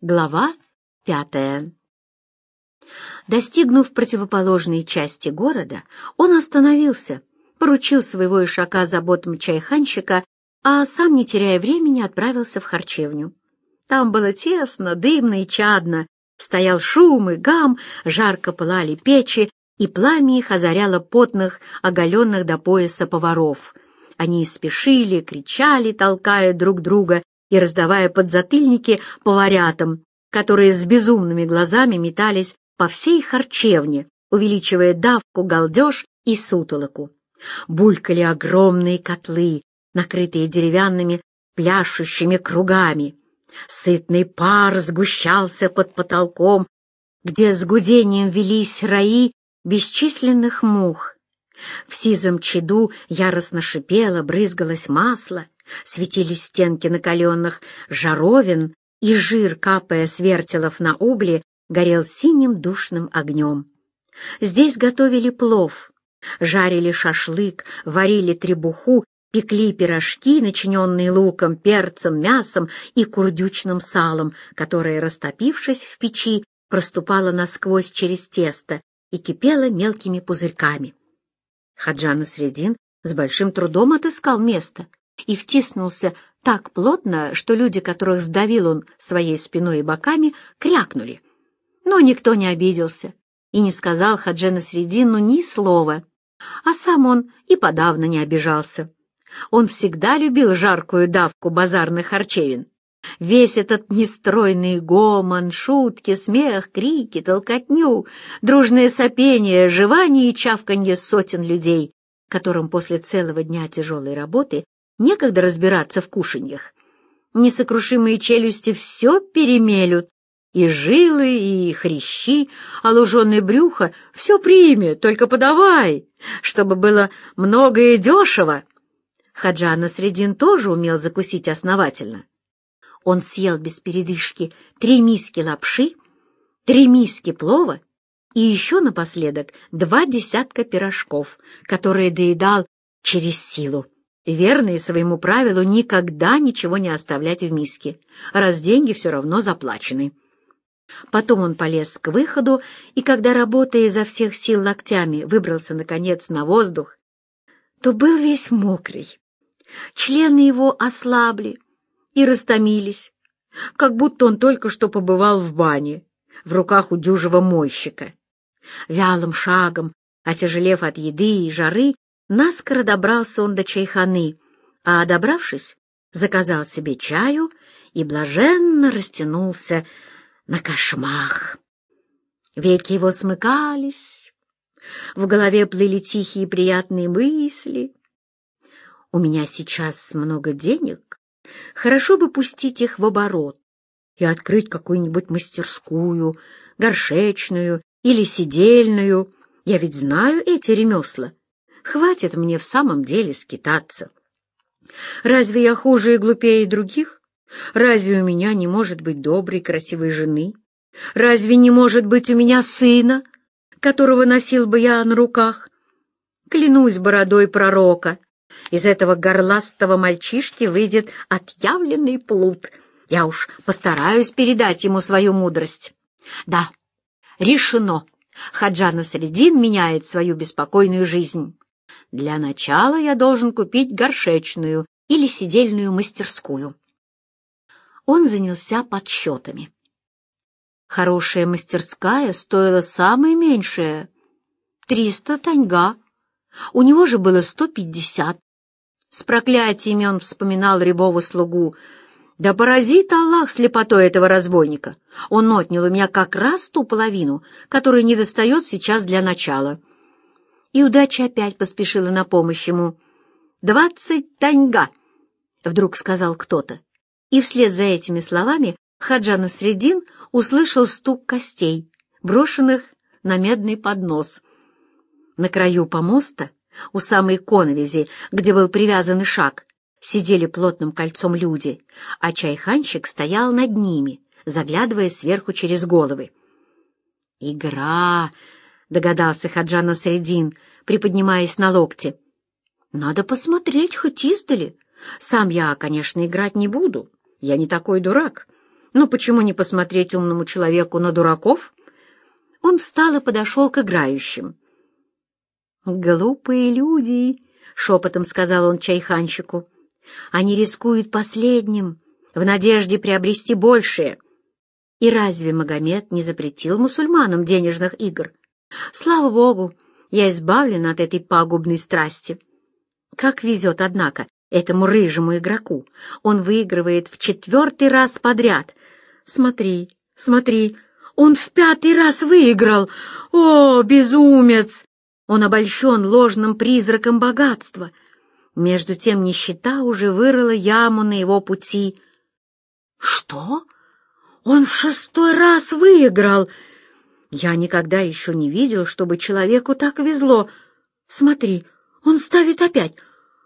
Глава пятая Достигнув противоположной части города, он остановился, поручил своего ишака заботам чайханщика, а сам, не теряя времени, отправился в харчевню. Там было тесно, дымно и чадно, стоял шум и гам, жарко пылали печи, и пламя их озаряло потных, оголенных до пояса поваров. Они спешили, кричали, толкая друг друга и раздавая подзатыльники поварятам, которые с безумными глазами метались по всей харчевне, увеличивая давку, галдеж и сутолоку. Булькали огромные котлы, накрытые деревянными пляшущими кругами. Сытный пар сгущался под потолком, где с гудением велись раи бесчисленных мух. В сизом чаду яростно шипело, брызгалось масло — Светились стенки накаленных жаровин, и жир, капая с вертелов на угли, горел синим душным огнем. Здесь готовили плов, жарили шашлык, варили требуху, пекли пирожки, начиненные луком, перцем, мясом и курдючным салом, которое, растопившись в печи, проступало насквозь через тесто и кипело мелкими пузырьками. Хаджана Средин с большим трудом отыскал место, и втиснулся так плотно, что люди, которых сдавил он своей спиной и боками, крякнули. Но никто не обиделся и не сказал Хаджена Средину ни слова, а сам он и подавно не обижался. Он всегда любил жаркую давку базарных харчевин. Весь этот нестройный гомон, шутки, смех, крики, толкотню, дружное сопение, жевание и чавканье сотен людей, которым после целого дня тяжелой работы некогда разбираться в кушаньях. Несокрушимые челюсти все перемелют, и жилы, и хрящи, а луженое брюхо все примет, только подавай, чтобы было много и дешево. Хаджана Средин тоже умел закусить основательно. Он съел без передышки три миски лапши, три миски плова и еще напоследок два десятка пирожков, которые доедал через силу верный своему правилу никогда ничего не оставлять в миске, раз деньги все равно заплачены. Потом он полез к выходу, и когда, работая изо всех сил локтями, выбрался, наконец, на воздух, то был весь мокрый. Члены его ослабли и растомились, как будто он только что побывал в бане, в руках у дюжего мойщика. Вялым шагом, отяжелев от еды и жары, Наскоро добрался он до чайханы, а, добравшись, заказал себе чаю и блаженно растянулся на кошмах. Веки его смыкались, в голове плыли тихие приятные мысли. «У меня сейчас много денег, хорошо бы пустить их в оборот и открыть какую-нибудь мастерскую, горшечную или сидельную. Я ведь знаю эти ремесла. Хватит мне в самом деле скитаться. Разве я хуже и глупее других? Разве у меня не может быть доброй, красивой жены? Разве не может быть у меня сына, которого носил бы я на руках? Клянусь бородой пророка, из этого горластого мальчишки выйдет отъявленный плут. Я уж постараюсь передать ему свою мудрость. Да, решено. Хаджана Средин меняет свою беспокойную жизнь. Для начала я должен купить горшечную или сидельную мастерскую. Он занялся подсчетами. Хорошая мастерская стоила самое меньшее — триста таньга. У него же было сто пятьдесят. С проклятиями он вспоминал рябого слугу. «Да поразит Аллах слепотой этого разбойника! Он отнял у меня как раз ту половину, которая недостает сейчас для начала» и удача опять поспешила на помощь ему. «Двадцать таньга!» — вдруг сказал кто-то. И вслед за этими словами Хаджан Средин услышал стук костей, брошенных на медный поднос. На краю помоста, у самой коновизи, где был привязан шаг, сидели плотным кольцом люди, а чайханщик стоял над ними, заглядывая сверху через головы. «Игра!» — догадался Хаджана Средин, приподнимаясь на локте. «Надо посмотреть хоть издали. Сам я, конечно, играть не буду. Я не такой дурак. Ну, почему не посмотреть умному человеку на дураков? Он встал и подошел к играющим. «Глупые люди!» — шепотом сказал он чайханщику. «Они рискуют последним, в надежде приобрести большее. И разве Магомед не запретил мусульманам денежных игр? Слава Богу, я избавлен от этой пагубной страсти. Как везет, однако, этому рыжему игроку. Он выигрывает в четвертый раз подряд. Смотри, смотри, он в пятый раз выиграл. О, безумец! Он обольщен ложным призраком богатства. Между тем нищета уже вырыла яму на его пути. Что? Он в шестой раз выиграл! Я никогда еще не видел, чтобы человеку так везло. Смотри, он ставит опять.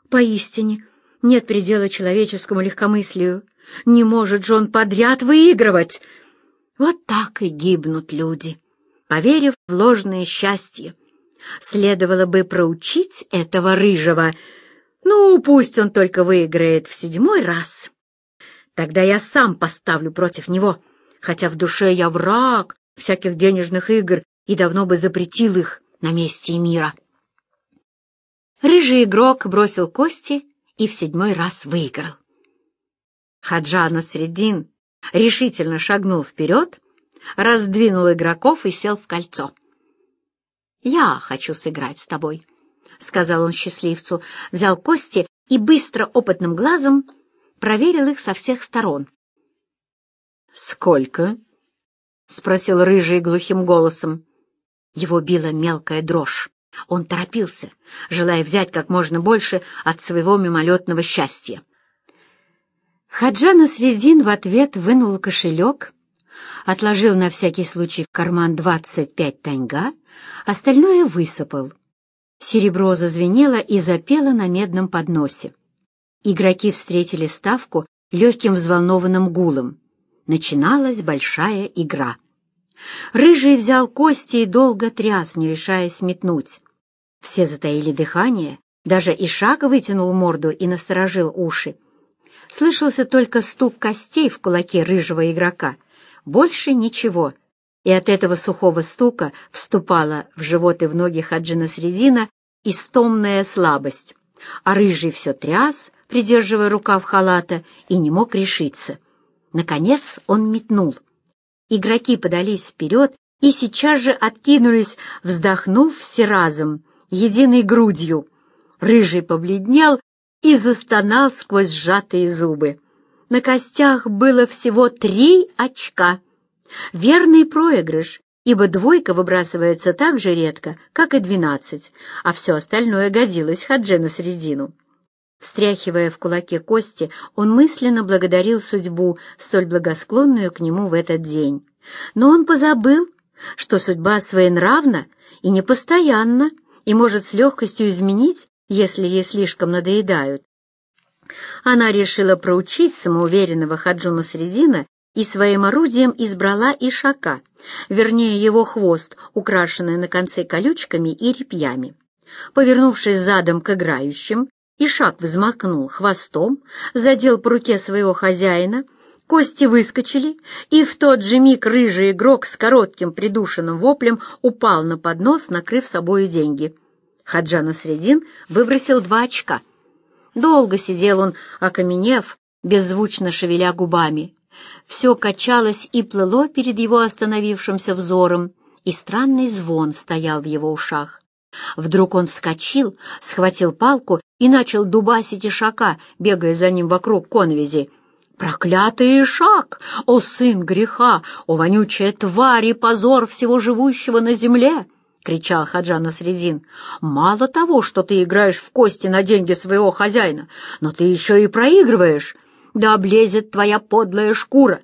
Поистине, нет предела человеческому легкомыслию. Не может же он подряд выигрывать. Вот так и гибнут люди, поверив в ложное счастье. Следовало бы проучить этого рыжего. Ну, пусть он только выиграет в седьмой раз. Тогда я сам поставлю против него, хотя в душе я враг всяких денежных игр и давно бы запретил их на месте мира. Рыжий игрок бросил кости и в седьмой раз выиграл. Хаджана Средин решительно шагнул вперед, раздвинул игроков и сел в кольцо. «Я хочу сыграть с тобой», — сказал он счастливцу, взял кости и быстро опытным глазом проверил их со всех сторон. «Сколько?» — спросил рыжий глухим голосом. Его била мелкая дрожь. Он торопился, желая взять как можно больше от своего мимолетного счастья. Хаджана Средин в ответ вынул кошелек, отложил на всякий случай в карман двадцать пять таньга, остальное высыпал. Серебро зазвенело и запело на медном подносе. Игроки встретили ставку легким взволнованным гулом. Начиналась большая игра. Рыжий взял кости и долго тряс, не решаясь метнуть. Все затаили дыхание, даже Ишак вытянул морду и насторожил уши. Слышался только стук костей в кулаке рыжего игрока. Больше ничего. И от этого сухого стука вступала в живот и в ноги Хаджина Средина истомная слабость. А рыжий все тряс, придерживая рукав халата, и не мог решиться. Наконец он метнул. Игроки подались вперед и сейчас же откинулись, вздохнув все разом, единой грудью. Рыжий побледнел и застонал сквозь сжатые зубы. На костях было всего три очка. Верный проигрыш, ибо двойка выбрасывается так же редко, как и двенадцать, а все остальное годилось Хадже на середину. Встряхивая в кулаке кости, он мысленно благодарил судьбу, столь благосклонную к нему в этот день. Но он позабыл, что судьба своенравна и непостоянна, и может с легкостью изменить, если ей слишком надоедают. Она решила проучить самоуверенного Хаджуна Средина и своим орудием избрала ишака, вернее его хвост, украшенный на конце колючками и репьями. Повернувшись задом к играющим, Ишак взмахнул хвостом, задел по руке своего хозяина, кости выскочили, и в тот же миг рыжий игрок с коротким придушенным воплем упал на поднос, накрыв собою деньги. Хаджана Средин выбросил два очка. Долго сидел он, окаменев, беззвучно шевеля губами. Все качалось и плыло перед его остановившимся взором, и странный звон стоял в его ушах. Вдруг он вскочил, схватил палку и начал дубасить ишака, бегая за ним вокруг конвизи. «Проклятый ишак! О, сын греха! О, вонючая тварь и позор всего живущего на земле!» — кричал Хаджан Насредин. «Мало того, что ты играешь в кости на деньги своего хозяина, но ты еще и проигрываешь. Да облезет твоя подлая шкура,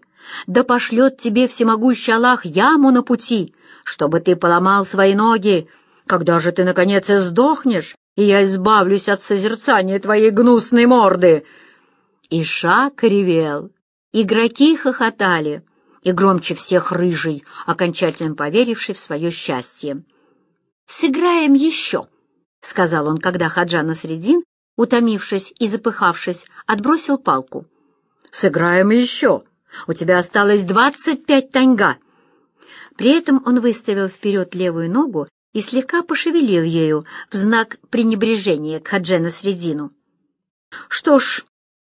да пошлет тебе всемогущий Аллах яму на пути, чтобы ты поломал свои ноги, когда же ты, наконец, и сдохнешь, и я избавлюсь от созерцания твоей гнусной морды?» Ишак ревел, игроки хохотали, и громче всех рыжий, окончательно поверивший в свое счастье. «Сыграем еще», — сказал он, когда Хаджана Средин, утомившись и запыхавшись, отбросил палку. «Сыграем еще», У тебя осталось двадцать пять таньга!» При этом он выставил вперед левую ногу и слегка пошевелил ею в знак пренебрежения к Хаджена Средину. «Что ж,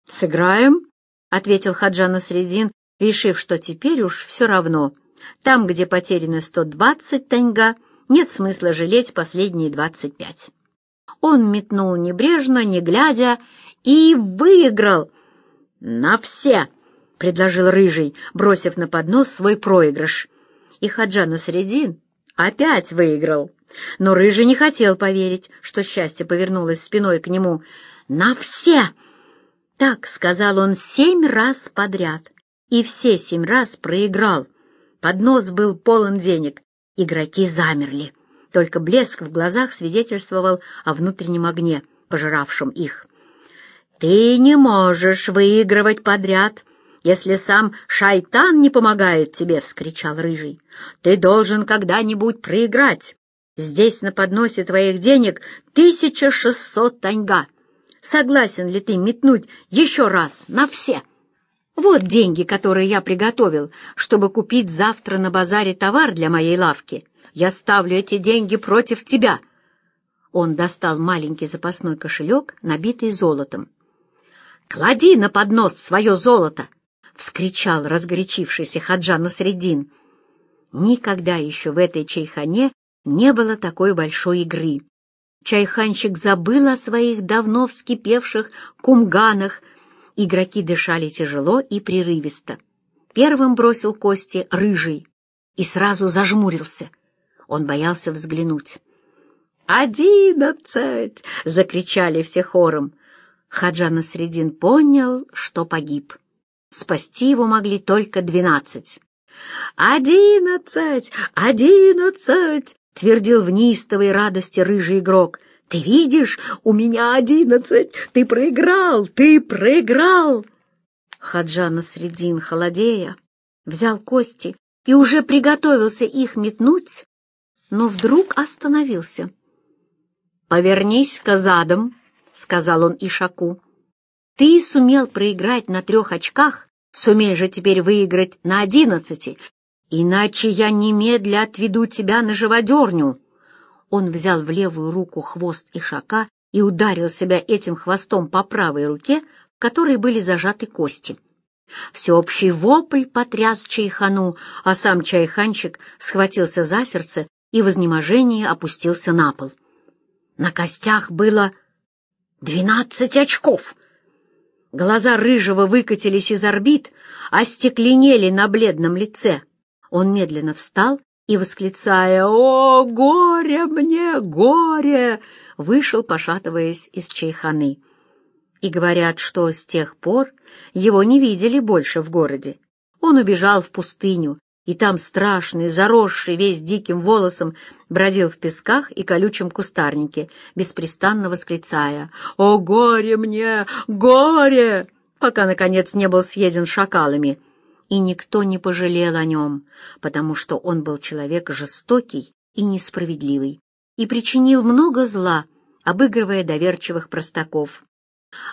сыграем», — ответил Хаджана Средин, решив, что теперь уж все равно. Там, где сто двадцать таньга, нет смысла жалеть последние двадцать пять. Он метнул небрежно, не глядя, и выиграл. «На все!» — предложил Рыжий, бросив на поднос свой проигрыш. И Хаджана Средин опять выиграл. Но Рыжий не хотел поверить, что счастье повернулось спиной к нему. «На все!» Так сказал он семь раз подряд, и все семь раз проиграл. Поднос был полон денег. Игроки замерли. Только блеск в глазах свидетельствовал о внутреннем огне, пожиравшем их. «Ты не можешь выигрывать подряд, если сам шайтан не помогает тебе!» — вскричал Рыжий. «Ты должен когда-нибудь проиграть. Здесь на подносе твоих денег тысяча шестьсот таньга. Согласен ли ты метнуть еще раз на все? Вот деньги, которые я приготовил, чтобы купить завтра на базаре товар для моей лавки. Я ставлю эти деньги против тебя». Он достал маленький запасной кошелек, набитый золотом. «Клади на поднос свое золото!» — вскричал разгорячившийся Хаджан Насреддин. Никогда еще в этой чайхане не было такой большой игры. Чайханщик забыл о своих давно вскипевших кумганах. Игроки дышали тяжело и прерывисто. Первым бросил кости рыжий и сразу зажмурился. Он боялся взглянуть. «Одиннадцать!» — закричали все хором. Хаджан Средин понял, что погиб. Спасти его могли только двенадцать. «Одиннадцать! Одиннадцать!» — твердил в неистовой радости рыжий игрок. «Ты видишь, у меня одиннадцать! Ты проиграл! Ты проиграл!» Хаджан Средин, холодея, взял кости и уже приготовился их метнуть, но вдруг остановился. «Повернись-ка задом», — сказал он Ишаку. «Ты сумел проиграть на трех очках, сумей же теперь выиграть на одиннадцати, иначе я немедля отведу тебя на живодерню». Он взял в левую руку хвост Ишака и ударил себя этим хвостом по правой руке, в которой были зажаты кости. Всеобщий вопль потряс Чайхану, а сам Чайханчик схватился за сердце и в изнеможении опустился на пол. На костях было двенадцать очков. Глаза Рыжего выкатились из орбит, остекленели на бледном лице. Он медленно встал и, восклицая «О, горе мне, горе!», вышел, пошатываясь из чайханы. И говорят, что с тех пор его не видели больше в городе. Он убежал в пустыню и там страшный, заросший весь диким волосом, бродил в песках и колючем кустарнике, беспрестанно восклицая «О, горе мне! Горе!» пока, наконец, не был съеден шакалами. И никто не пожалел о нем, потому что он был человек жестокий и несправедливый, и причинил много зла, обыгрывая доверчивых простаков.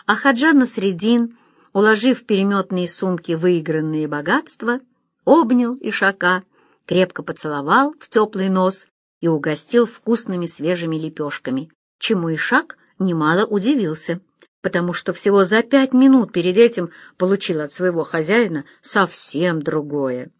А Хаджан Насредин, уложив переметные сумки выигранные богатства, обнял Ишака, крепко поцеловал в теплый нос и угостил вкусными свежими лепешками, чему Ишак немало удивился, потому что всего за пять минут перед этим получил от своего хозяина совсем другое.